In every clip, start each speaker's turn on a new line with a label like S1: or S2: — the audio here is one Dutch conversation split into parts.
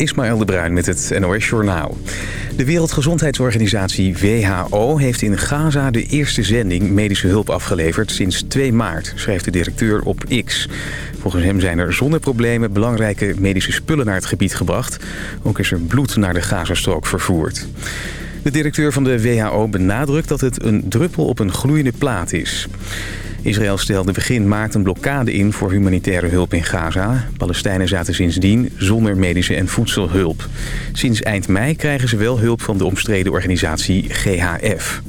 S1: Ismaël de Bruin met het NOS Journaal. De Wereldgezondheidsorganisatie WHO heeft in Gaza de eerste zending medische hulp afgeleverd sinds 2 maart, schrijft de directeur op X. Volgens hem zijn er zonder problemen belangrijke medische spullen naar het gebied gebracht. Ook is er bloed naar de Gazastrook vervoerd. De directeur van de WHO benadrukt dat het een druppel op een gloeiende plaat is. Israël stelde begin maart een blokkade in voor humanitaire hulp in Gaza. Palestijnen zaten sindsdien zonder medische en voedselhulp. Sinds eind mei krijgen ze wel hulp van de omstreden organisatie GHF.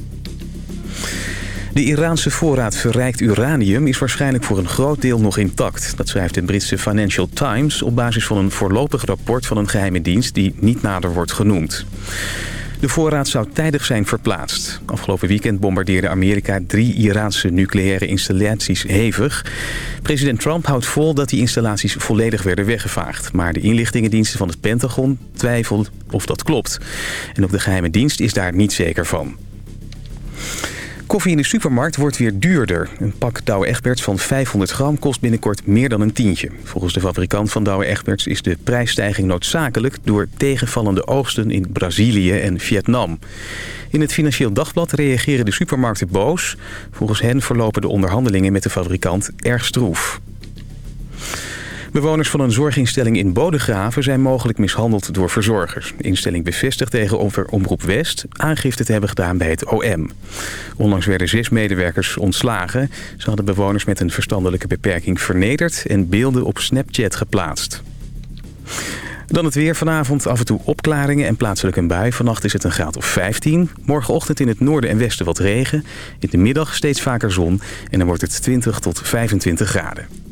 S1: De Iraanse voorraad verrijkt uranium is waarschijnlijk voor een groot deel nog intact. Dat schrijft de Britse Financial Times op basis van een voorlopig rapport van een geheime dienst die niet nader wordt genoemd. De voorraad zou tijdig zijn verplaatst. Afgelopen weekend bombardeerde Amerika drie Iraanse nucleaire installaties hevig. President Trump houdt vol dat die installaties volledig werden weggevaagd. Maar de inlichtingendiensten van het Pentagon twijfelen of dat klopt. En ook de geheime dienst is daar niet zeker van. Koffie in de supermarkt wordt weer duurder. Een pak Douwe Egberts van 500 gram kost binnenkort meer dan een tientje. Volgens de fabrikant van Douwe Egberts is de prijsstijging noodzakelijk... door tegenvallende oogsten in Brazilië en Vietnam. In het Financieel Dagblad reageren de supermarkten boos. Volgens hen verlopen de onderhandelingen met de fabrikant erg stroef. Bewoners van een zorginstelling in Bodegraven zijn mogelijk mishandeld door verzorgers. De instelling bevestigt tegen Omroep West aangifte te hebben gedaan bij het OM. Onlangs werden zes medewerkers ontslagen. Ze hadden bewoners met een verstandelijke beperking vernederd en beelden op Snapchat geplaatst. Dan het weer vanavond af en toe opklaringen en plaatselijk een bui. Vannacht is het een graad of 15. Morgenochtend in het noorden en westen wat regen. In de middag steeds vaker zon en dan wordt het 20 tot 25 graden.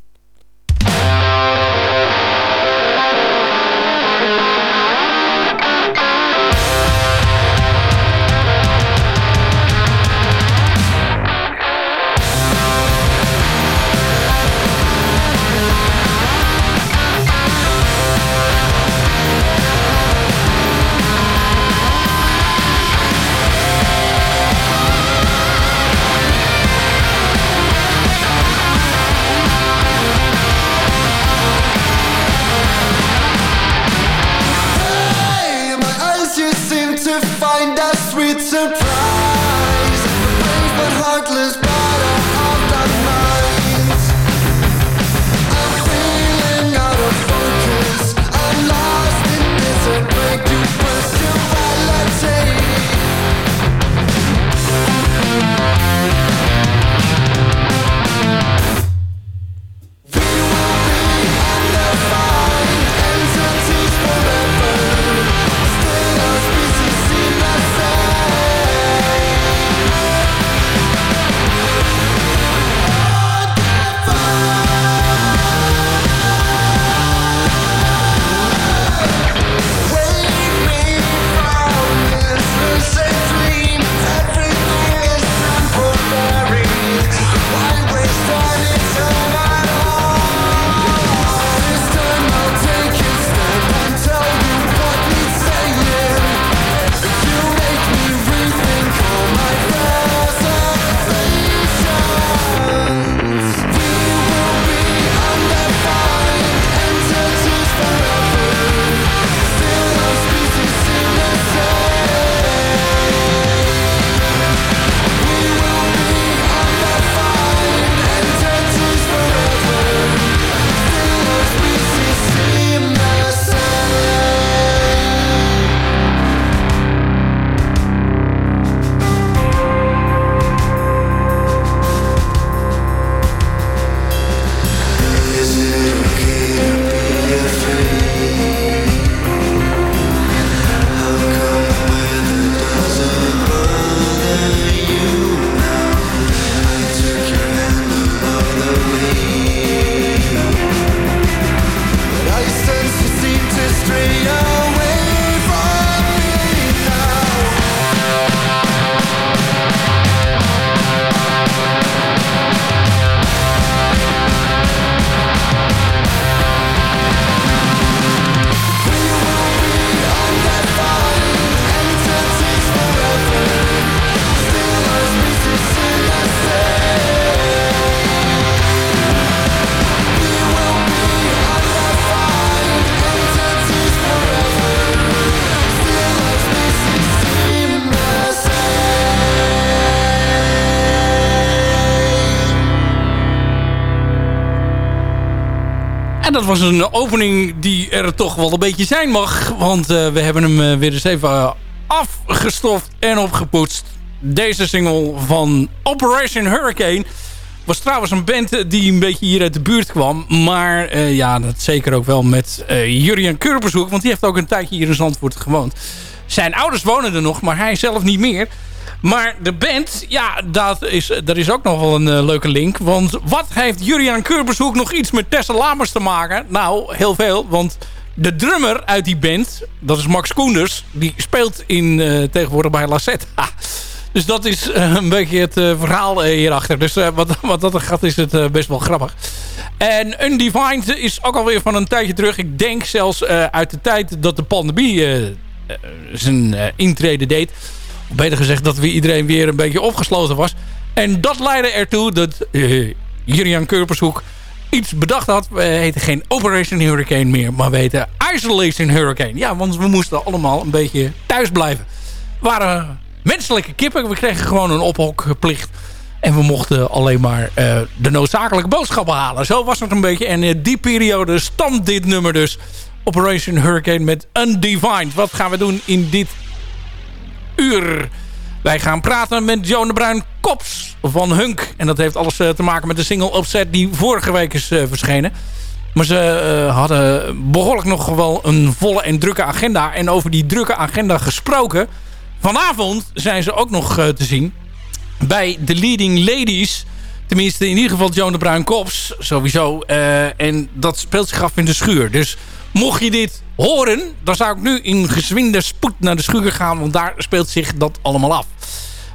S2: so was een opening die er toch wel een beetje zijn mag. Want we hebben hem weer eens even afgestoft en opgepoetst. Deze single van Operation Hurricane was trouwens een band die een beetje hier uit de buurt kwam. Maar ja, dat zeker ook wel met uh, Jurian Kurbershoek. Want die heeft ook een tijdje hier in Zandvoort gewoond. Zijn ouders wonen er nog, maar hij zelf niet meer. Maar de band, ja, dat is, dat is ook nog wel een uh, leuke link. Want wat heeft Jurian Kurbershoek nog iets met Tessa Lamers te maken? Nou, heel veel, want de drummer uit die band, dat is Max Koenders... die speelt in, tegenwoordig bij Lassette. Dus dat is uh, een beetje het verhaal hierachter. Dus wat, wat dat gaat is het best wel grappig. En Undefined is ook alweer van een tijdje terug. Ik denk zelfs uit de tijd dat de pandemie zijn intrede deed. Beter gezegd dat we iedereen weer een beetje opgesloten was. En dat leidde ertoe dat Jurian Kurpershoek iets bedacht had. We heten geen Operation Hurricane meer, maar we heten Isolation Hurricane. Ja, want we moesten allemaal een beetje thuis blijven. We waren menselijke kippen. We kregen gewoon een ophokplicht. En we mochten alleen maar uh, de noodzakelijke boodschappen halen. Zo was het een beetje. En in die periode stamt dit nummer dus. Operation Hurricane met Undefined. Wat gaan we doen in dit uur? Wij gaan praten met Joan de Bruin Kops van Hunk. En dat heeft alles uh, te maken met de single Opset die vorige week is uh, verschenen. Maar ze hadden behoorlijk nog wel een volle en drukke agenda. En over die drukke agenda gesproken... Vanavond zijn ze ook nog te zien bij de Leading Ladies. Tenminste, in ieder geval Joan de Bruin Kops, sowieso. Uh, en dat speelt zich af in de schuur. Dus mocht je dit horen, dan zou ik nu in gezwinde spoed naar de schuur gaan. Want daar speelt zich dat allemaal af.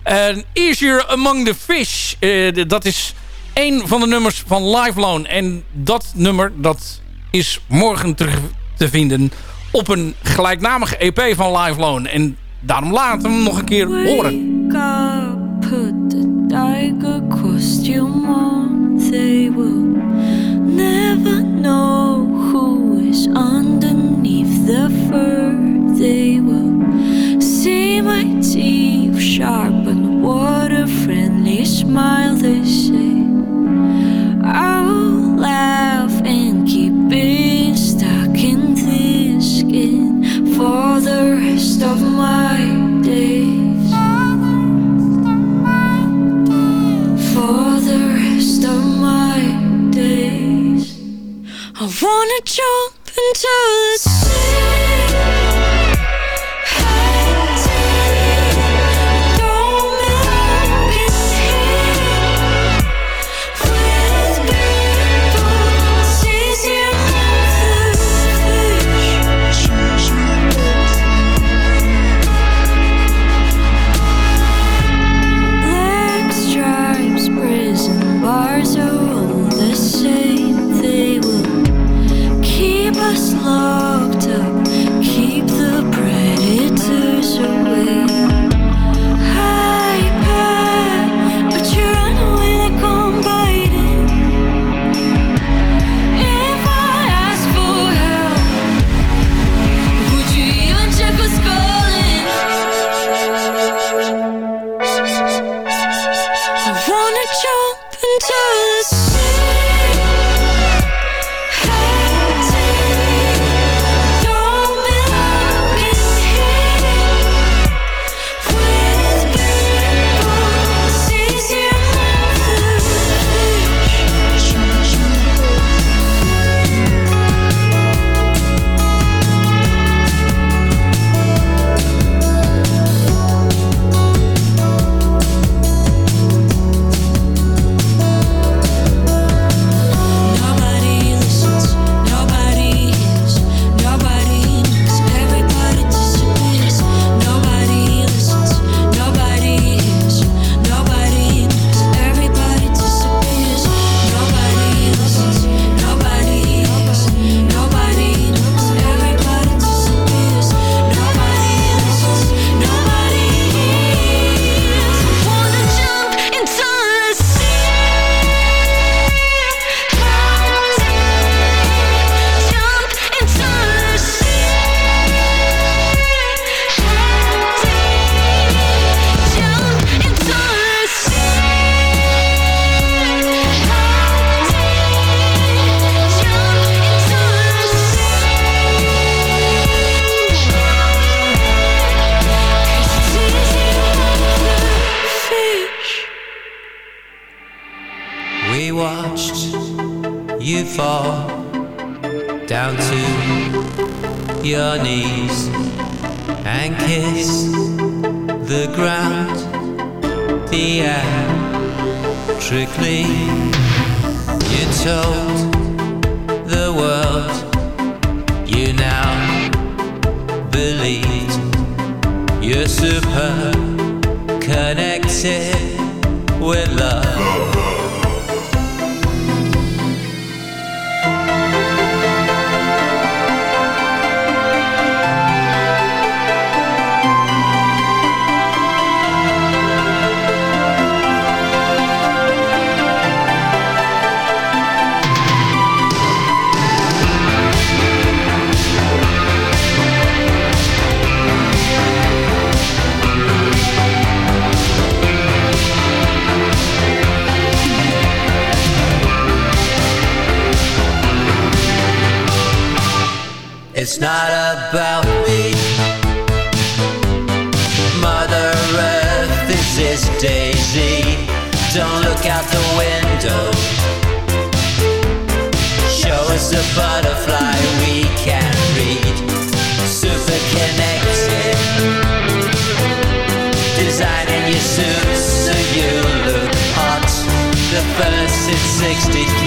S2: Uh, Easier Among the Fish, uh, dat is een van de nummers van Live Loan. En dat nummer, dat is morgen terug te vinden op een gelijknamige EP van Live Loan. En Daarom laten we hem nog een keer horen. Put the tiger costume They will never know who is underneath the fur. They will see my teeth sharp and what a friendly smile they say. Wanna jump into the sea.
S3: vida. It's not about me. Mother Earth, this is Daisy. Don't look out the window. Show us a butterfly we can read. Super connected. Designing your suit so you look hot. The first is
S4: 60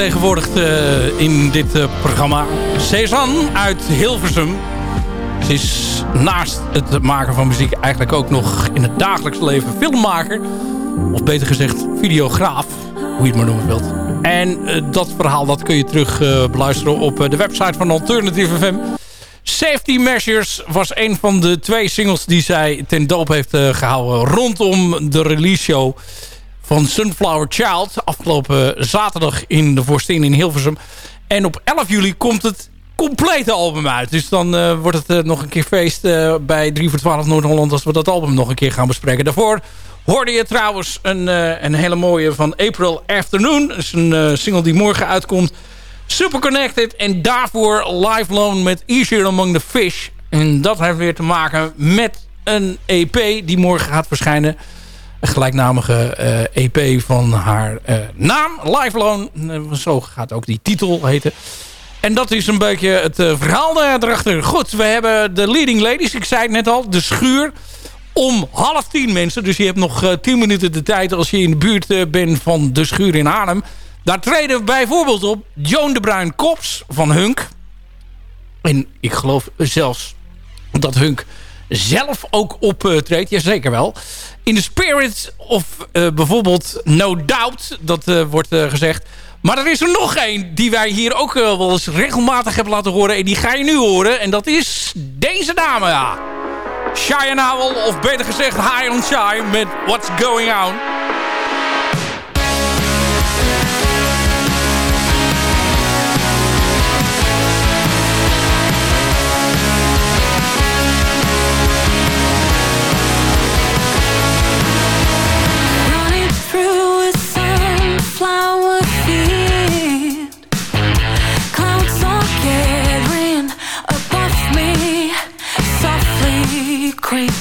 S4: vertegenwoordigd uh, in dit uh, programma. Cezanne uit Hilversum. Ze is naast het maken van muziek eigenlijk ook nog in het dagelijks leven filmmaker. Of beter gezegd videograaf, hoe je het maar noemen wilt. En uh, dat verhaal dat kun je terug beluisteren op de website van Alternative FM. Safety Measures was een van de twee singles die zij ten doop heeft gehouden rondom de release show van Sunflower Child. Afgelopen zaterdag in de Voorstin in Hilversum. En op 11 juli komt het complete album uit. Dus dan uh, wordt het uh, nog een keer feest uh, bij 3 voor 12 Noord-Holland... als we dat album nog een keer gaan bespreken. Daarvoor hoorde je trouwens een, een hele mooie van April Afternoon. Dat is een single die morgen uitkomt. Super Connected. En daarvoor Live Loan met Easier Among the Fish. En dat heeft weer te maken met een EP die morgen gaat verschijnen gelijknamige EP eh, e van haar uh, naam, Live Loan. Uh, zo gaat ook die titel heten. En dat is een beetje het verhaal erachter. Goed, we hebben de Leading Ladies. Ik zei het net al, de schuur. Om half tien mensen. Dus je hebt nog tien minuten de tijd als je in de buurt bent van de schuur in Arnhem. Daar treden bijvoorbeeld op Joan de Bruin Kops van Hunk. En ik geloof zelfs dat Hunk zelf ook optreedt. Jazeker wel. In the Spirit of uh, bijvoorbeeld No Doubt. Dat uh, wordt uh, gezegd. Maar er is er nog één die wij hier ook wel eens regelmatig hebben laten horen. En die ga je nu horen. En dat is deze dame. Ja. Owl, of beter gezegd High on Shy met What's Going On. queen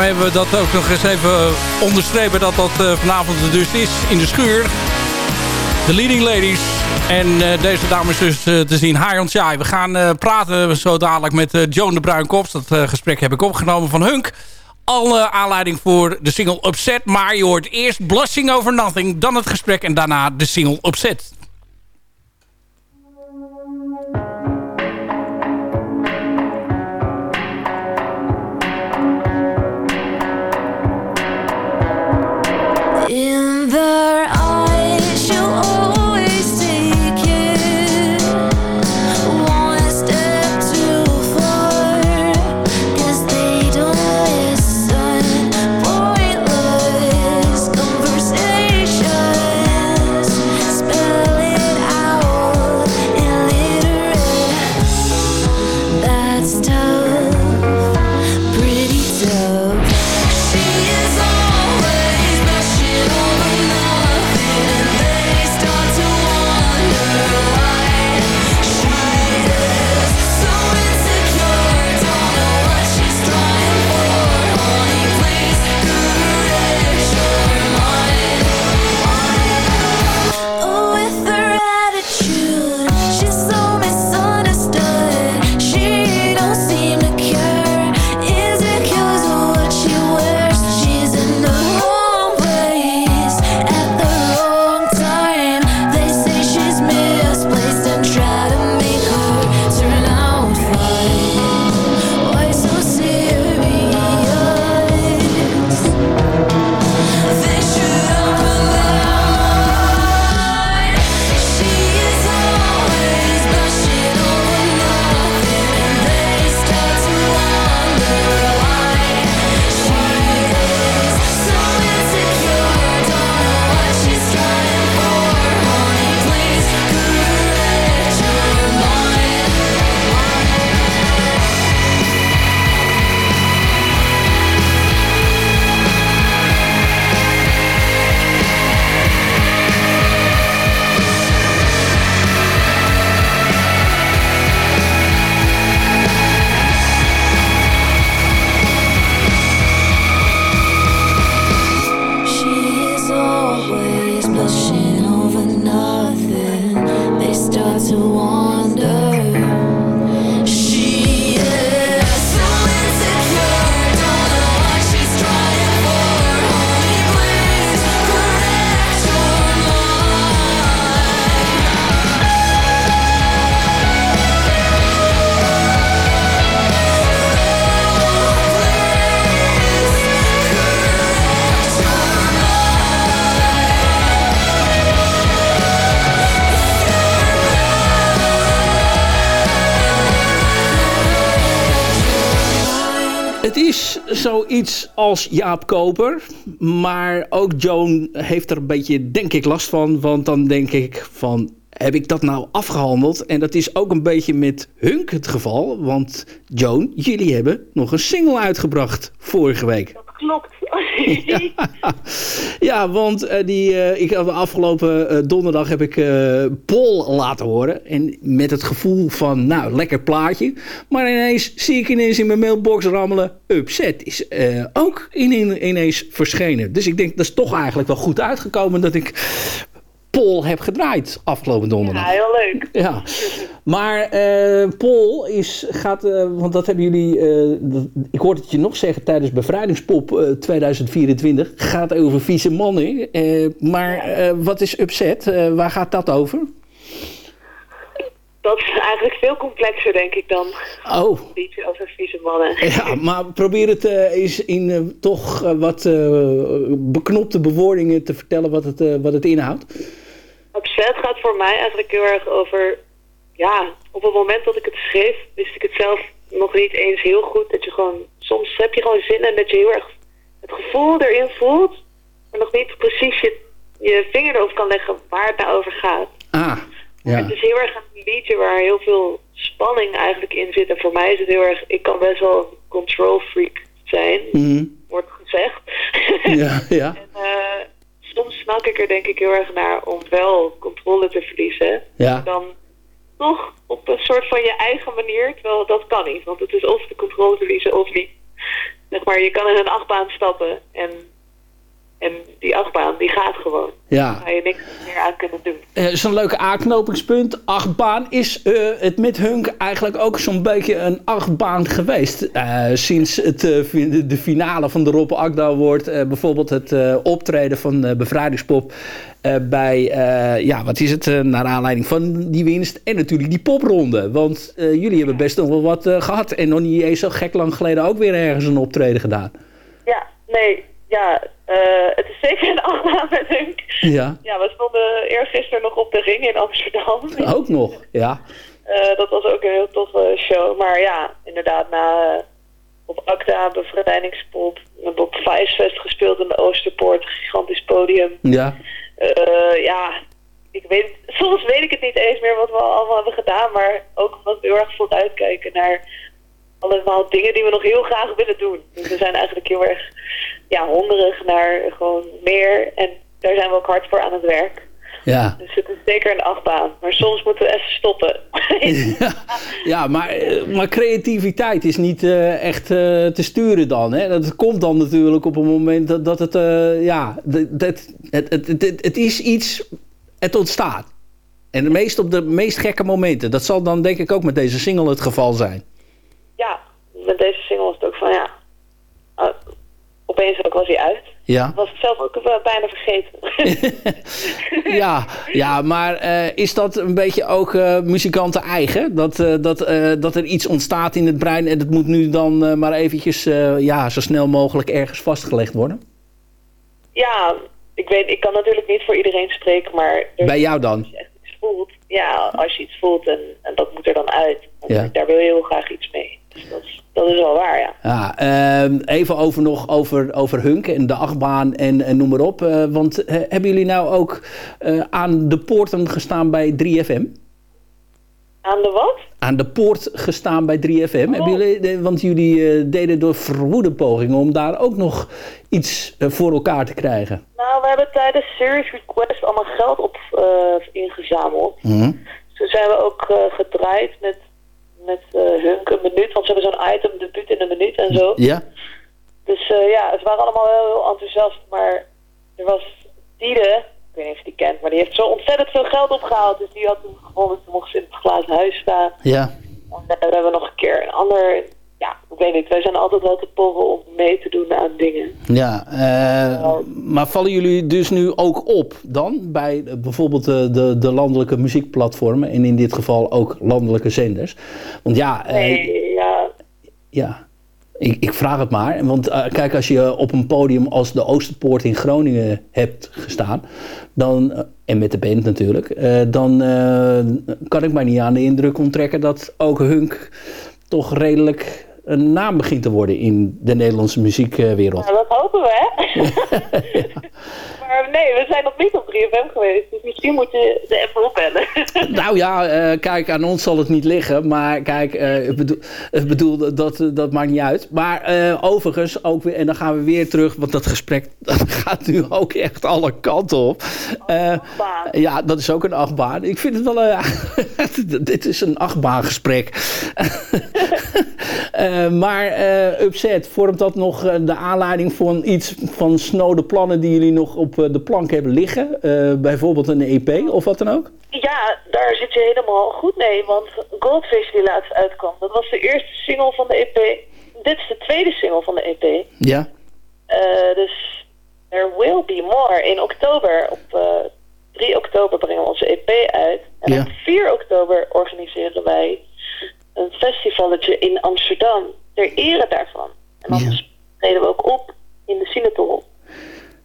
S4: daarmee hebben we dat ook nog eens even onderstrepen dat dat uh, vanavond dus is in de schuur. De leading ladies. En uh, deze dames dus te zien. Hi on. We gaan praten zo dadelijk met Joan de Bruinkops. Dat gesprek heb ik opgenomen van Hunk. Alle aanleiding voor de single Upset. Maar je hoort eerst Blushing Over Nothing, dan het gesprek en daarna de single Upset.
S2: Het is zoiets als Jaap Koper. Maar ook Joan heeft er een beetje, denk ik, last van. Want dan denk ik van, heb ik dat nou afgehandeld? En dat is ook een beetje met Hunk het geval. Want Joan, jullie hebben nog een single uitgebracht vorige week.
S5: Klopt.
S2: Ja, want eh, die, eh, ik, de afgelopen eh, donderdag heb ik eh, Paul laten horen. En met het gevoel van, nou, lekker plaatje. Maar ineens zie ik ineens in mijn mailbox rammelen. Upset is eh, ook in, in- ineens verschenen. Dus ik denk, dat is toch eigenlijk wel goed uitgekomen dat ik Paul heb gedraaid afgelopen donderdag.
S5: Ja, heel leuk.
S2: Ja, maar eh, Paul is, gaat, eh, want dat hebben jullie, eh, dat- ik hoorde het je nog zeggen tijdens Bevrijdingspop eh, 2024, gaat over vieze mannen. Maar wat is Upset? Waar gaat dat over?
S5: Dat is eigenlijk veel complexer, denk ik, dan
S2: Oh,
S5: een over vieze mannen.
S2: ja, maar probeer het eens in toch wat beknopte bewoordingen te vertellen wat het, wat het inhoudt.
S5: Upset gaat voor mij eigenlijk heel erg over... Ja, op het moment dat ik het schreef, wist ik het zelf nog niet eens heel goed. Dat je gewoon... Soms heb je gewoon zin en dat je heel erg het gevoel erin voelt... maar nog niet precies je, je vinger erop kan leggen waar het nou over gaat.
S2: Ah, ja.
S5: Het is heel erg een liedje waar heel veel spanning eigenlijk in zit. En voor mij is het heel erg... Ik kan best wel een control freak zijn,
S2: Mhm.
S5: wordt gezegd.
S2: ja, ja,
S5: En eh, soms snak ik er denk ik heel erg naar om wel controle te verliezen.
S2: ja.
S5: Dan toch op een soort van je eigen manier, terwijl dat kan niet. Want het is of de controle verliezen of niet. Zeg maar, je kan in een achtbaan stappen en En die achtbaan, die gaat gewoon.
S2: Ja.
S5: Daar ga je niks meer aan kunnen doen.
S2: Eh, zo'n leuke aanknopingspunt. Achtbaan. Is eh, het met Hunk eigenlijk ook zo'n beetje een achtbaan geweest? Eh, sinds het, de finale van de Rob Akda wordt bijvoorbeeld het optreden van Bevrijdingspop bij, ja, wat is het, naar aanleiding van die winst en natuurlijk die popronde. Want jullie hebben best nog wel wat eh, gehad en nog niet eens zo gek lang geleden ook weer ergens een optreden gedaan.
S5: Ja, nee, ja, het is zeker een Hunk.
S2: Ja,
S5: Ja, we stonden eergisteren nog op de ring in Amsterdam.
S2: ook nog, ja.
S5: Eh, dat was ook een heel toffe show. Maar ja, inderdaad, na eh, op Acta, Bevrijdingspop, we hebben op gespeeld in de Oosterpoort, een gigantisch podium.
S2: Ja,
S5: Eh, ja, ik weet, soms weet ik het niet eens meer wat we allemaal hebben gedaan, maar ook omdat we heel erg vooruitkijken naar allemaal dingen die we nog heel graag willen doen. Dus we zijn eigenlijk heel erg ja, hongerig naar gewoon meer en daar zijn we ook hard voor aan het werk.
S2: ja.
S5: Dus het is zeker een achtbaan, maar soms moeten we even stoppen.
S2: Ja, ja maar, eh, maar creativiteit is niet eh, echt eh, te sturen dan. Hè? Dat komt dan natuurlijk op een moment dat, dat het... ja, dat, het, het, het, het, het is iets... Het ontstaat. En de meest op de meest gekke momenten. Dat zal dan denk ik ook met deze single het geval zijn.
S5: Ja, met deze single is het ook van ja, uh, opeens ook was hij uit.
S2: Ja,
S5: Was ik zelf ook eh, bijna vergeten.
S2: ja, ja maar eh, is dat een beetje ook eh, muzikanten eigen? Dat, eh, dat, eh, dat er iets ontstaat in het brein en het moet nu dan eh, maar eventjes eh, ja, zo snel mogelijk ergens vastgelegd worden?
S5: ja, ik weet, ik kan natuurlijk niet voor iedereen spreken, maar
S2: Bij jou dan?
S5: als je echt iets voelt, ja, als je iets voelt en, en dat moet er dan uit,
S2: Ja.
S5: daar wil je heel graag iets mee. Is, wel waar, ja.
S2: Ja, ehm, even over nog over, over Hunk en de achtbaan en, en noem maar op. Eh, want eh, hebben jullie nou ook eh, aan de poorten gestaan bij 3FM?
S5: Aan de wat?
S2: Aan de poort gestaan bij 3FM? Hebben jullie, want jullie deden door verwoede pogingen om daar ook nog iets voor elkaar te krijgen.
S5: Nou, we hebben tijdens Series Request allemaal geld op ingezameld.
S2: Mhm.
S5: Dus toen zijn we ook gedraaid met, met eh, Hunk een minuut, want ze hebben zo'n item debuut in een minuut en zo.
S2: Ja?
S5: Dus eh, ja, het waren allemaal heel, heel enthousiast, maar er was Diede, ik weet niet of je die kent, maar die heeft zo ontzettend veel geld opgehaald. Dus die had toen gewonnen, toen mocht ze in het glazen huis staan.
S2: Ja.
S5: En dan hebben we nog een keer een ander, ja, ik weet niet, wij zijn altijd wel te porren om mee te doen aan dingen.
S2: Ja, eh, maar vallen jullie dus nu ook op dan bij bijvoorbeeld de, de, de landelijke muziekplatformen en in dit geval ook landelijke zenders? Want ja, eh,
S5: Nee, ja,
S2: ja ik, ik vraag het maar. Want eh, kijk, als je op een podium als de Oosterpoort in Groningen hebt gestaan, dan, en met de band natuurlijk, dan kan ik mij niet aan de indruk onttrekken dat ook Hunk toch redelijk een naam begint te worden in de Nederlandse muziekwereld.
S5: nou, dat hopen we, hè? maar nee, we zijn nog niet op 3FM geweest, dus misschien moet je ze even opbellen.
S2: Nou ja, eh, kijk, aan ons zal het niet liggen. Maar kijk, eh, ik bedoel, ik bedoel dat, dat maakt niet uit. Maar eh, overigens, ook weer, en dan gaan we weer terug, want dat gesprek dat gaat nu ook echt alle kanten op.
S5: Achtbaan.
S2: ja, dat is ook een achtbaan. Ik vind het wel, dit is een achtbaangesprek. Maar Upset, vormt dat nog de aanleiding voor iets van snode plannen die jullie nog op de plank hebben liggen? Eh, bijvoorbeeld een EP of wat dan ook?
S5: Ja, daar zit je helemaal goed mee, want Goldfish die laatst uitkwam, dat was de eerste single van de EP. Dit is de tweede single van de EP.
S2: Ja.
S5: Eh, dus There Will Be More in oktober. Op eh 3 oktober brengen we onze EP uit. En
S2: Ja.
S5: op 4 oktober organiseren wij een festivalletje in Amsterdam ter ere daarvan. En dan
S2: Ja.
S5: treden we ook op in de Sinatol.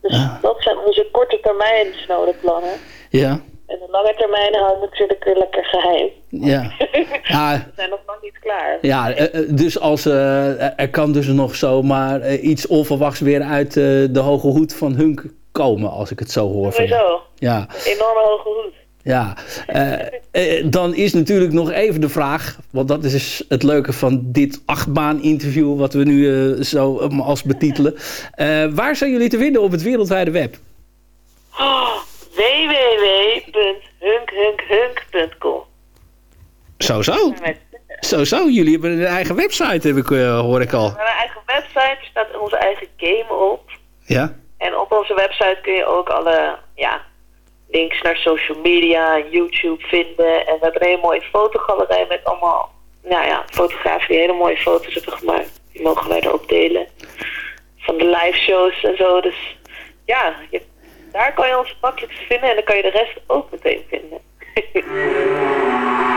S5: Dus
S2: Ah.
S5: dat zijn onze korte termijn snode plannen.
S2: Ja.
S5: En de lange termijn houden we natuurlijk weer lekker geheim.
S2: Ja. Ja,
S5: We zijn nog lang niet klaar.
S2: ja eh, eh, dus als, eh, er kan dus nog zomaar iets onverwachts weer uit de hoge hoed van Hunk komen, als ik het zo hoor.
S5: Sowieso.
S2: Ja,
S5: Een enorme hoge hoed.
S2: Ja, eh, eh, dan is natuurlijk nog even de vraag... want dat is dus het leuke van dit achtbaan-interview... wat we nu eh, zo als betitelen. Waar zijn jullie te vinden op het wereldwijde web?
S5: Oh, www.hunkhunkHunk.com
S2: Zo, zo. Zo, zo. Jullie hebben een eigen website, heb ik, hoor ik al.
S5: We hebben een eigen website. Staat onze eigen game op.
S2: Ja.
S4: En op onze website kun je ook alle... Ja, links naar social media en YouTube vinden. En we hebben een hele mooie fotogalerij met allemaal nou ja, fotografen die hele mooie foto's hebben gemaakt. Die mogen wij er ook delen. Van de live shows en zo. Dus ja, je, daar kan je ons het vinden en dan kan je de rest ook meteen vinden.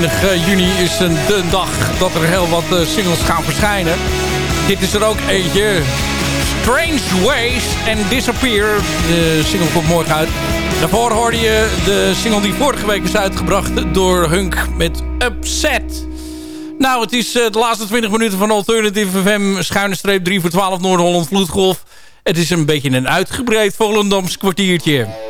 S4: 27 juni is de dag dat er heel wat eh, singles gaan verschijnen. Dit is er ook eentje. Strange Ways and Disappear. De single komt morgen uit. Daarvoor hoorde je de single die vorige week is uitgebracht door Hunk met Upset. Nou, het is eh, de laatste 20 minuten van Alternative FM. Schuine streep 3 voor 12 Noord-Holland Vloedgolf. Het is een beetje een uitgebreid Volendams kwartiertje.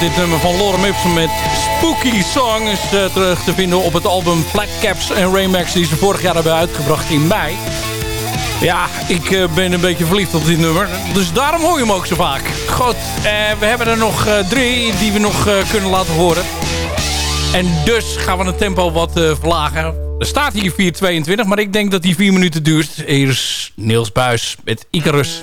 S4: Dit nummer van Lorem Ipsum met Spooky Song is eh, terug te vinden op het album Black Caps en Raymax die ze vorig jaar hebben uitgebracht in mei. Ja, ik eh, ben een beetje verliefd op dit nummer. Dus daarom hoor je hem ook zo vaak. Goed, eh, we hebben er nog drie die we nog kunnen laten horen. En dus gaan we het tempo wat verlagen. Er staat hier 4.22, maar ik denk dat die 4 minuten duurt. Is Niels Buis met Icarus.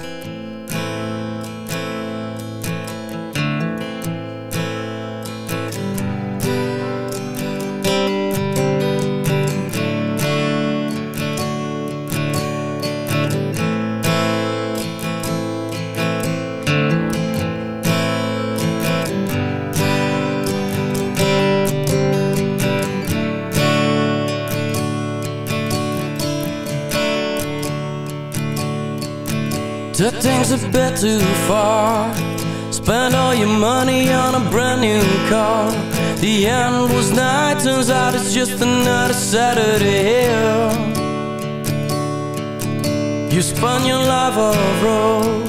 S6: The end was night, turns out it's just another Saturday. You spun your off road.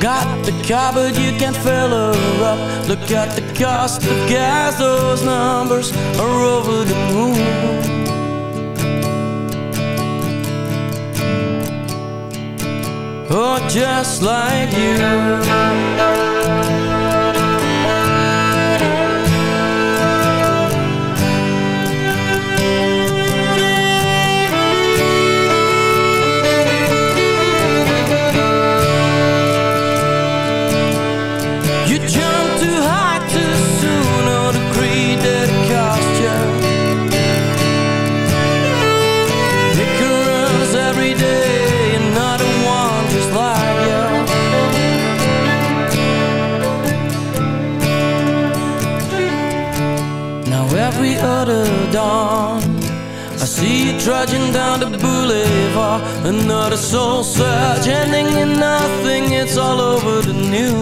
S6: Got the car, but you can't fill her up. Look at the cost of gas, those numbers are over the moon. Oh, just like you.
S4: Trudging down the boulevard. Another soul search ending in nothing. It's all over the news.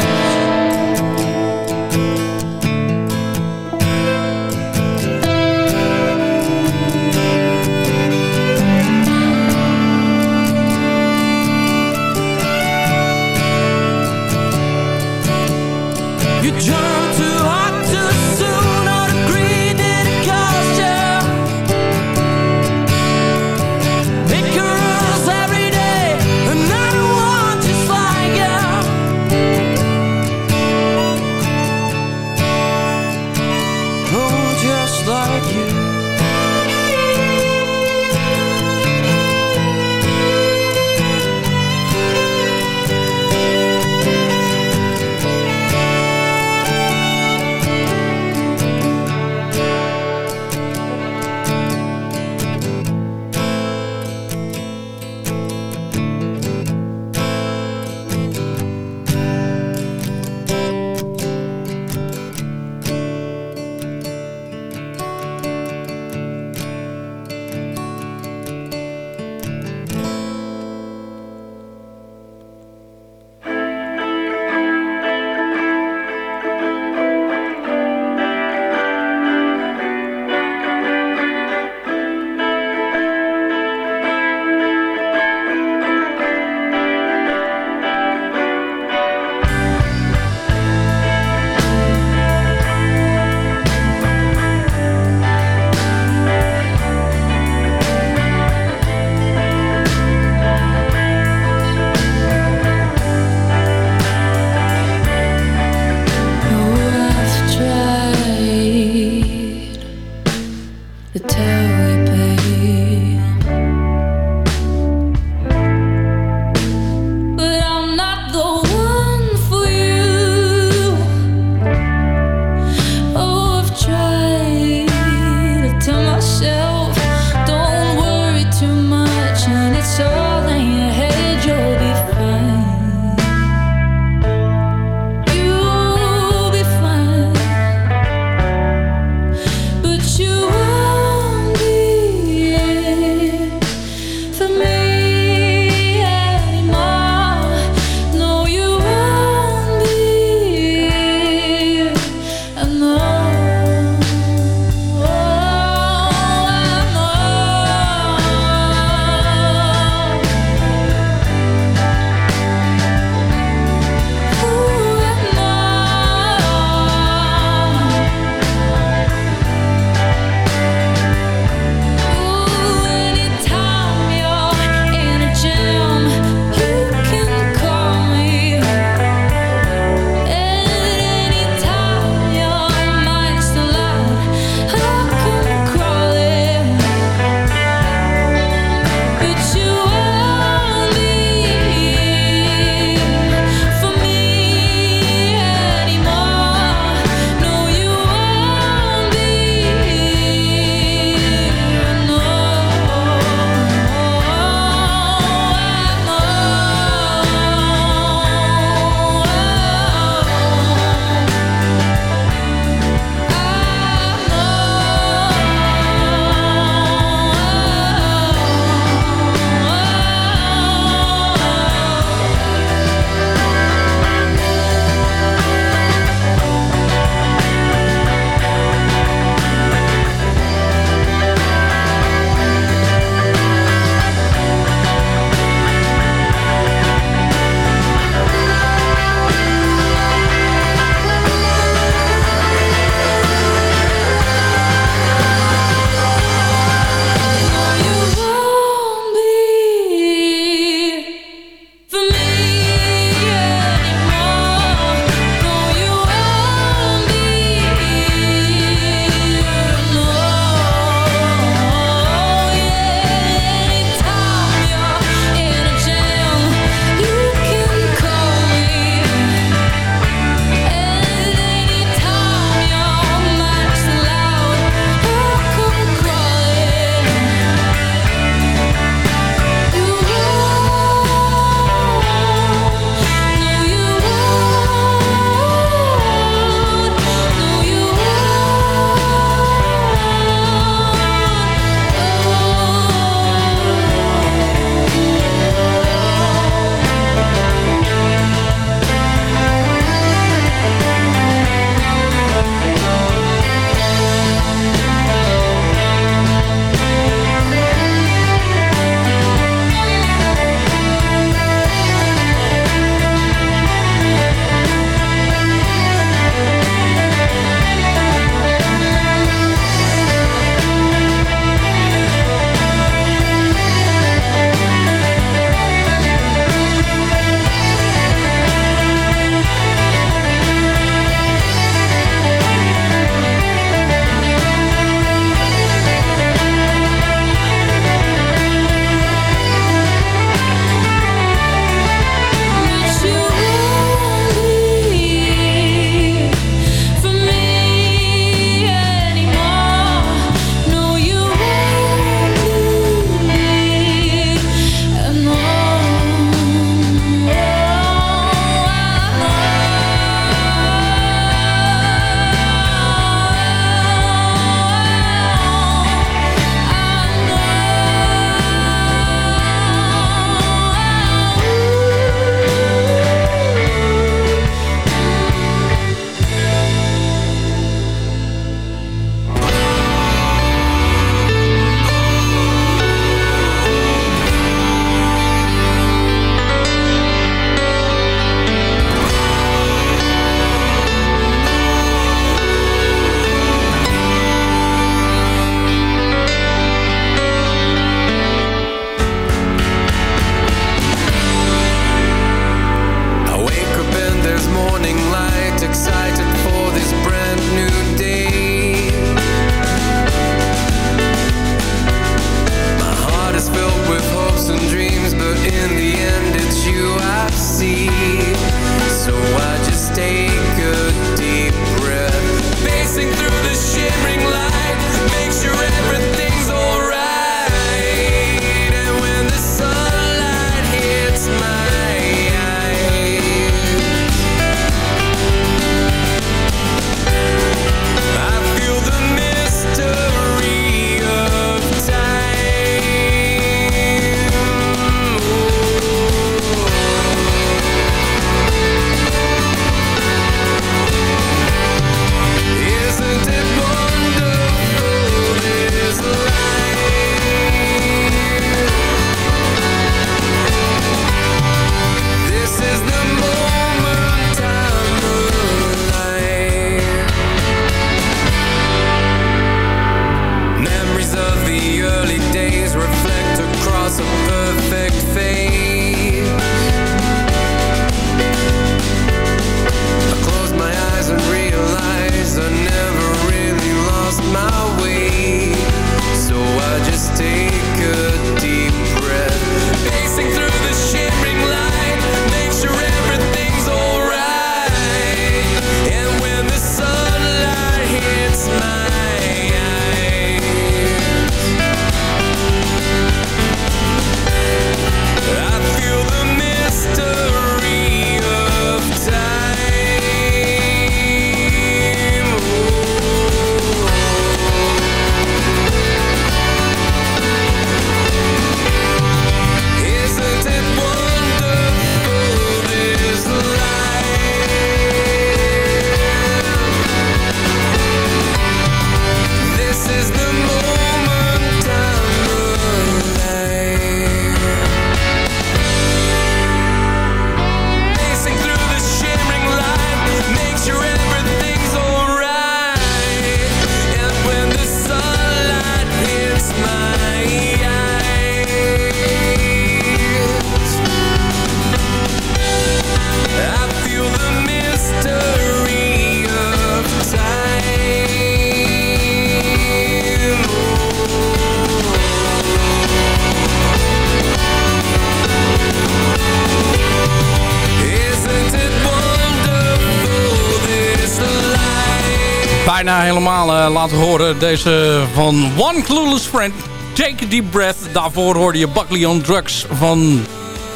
S2: laten horen. Deze van One Clueless Friend, Take a Deep Breath. Daarvoor hoorde je Buckley on Drugs van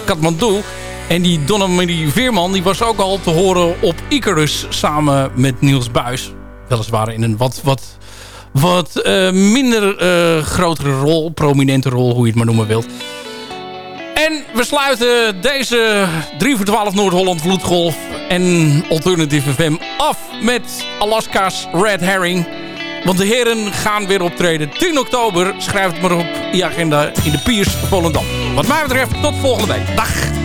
S2: Kathmandu. En die Donna Veerman die was ook al te horen op Icarus samen met Niels Buis. Weliswaar in een wat, wat, wat eh, minder eh, grotere rol, prominente rol, hoe je het maar noemen wilt. En we sluiten deze 3 voor 12 Noord-Holland Vloedgolf en Alternative FM af met Alaska's Red Herring. Want de heren gaan weer optreden 10 oktober. Schrijf het maar op je agenda in de Piers Volendam. Wat mij betreft tot volgende week. Dag!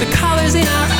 S4: The colors in our eyes